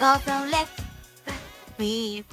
Go from left, right, me.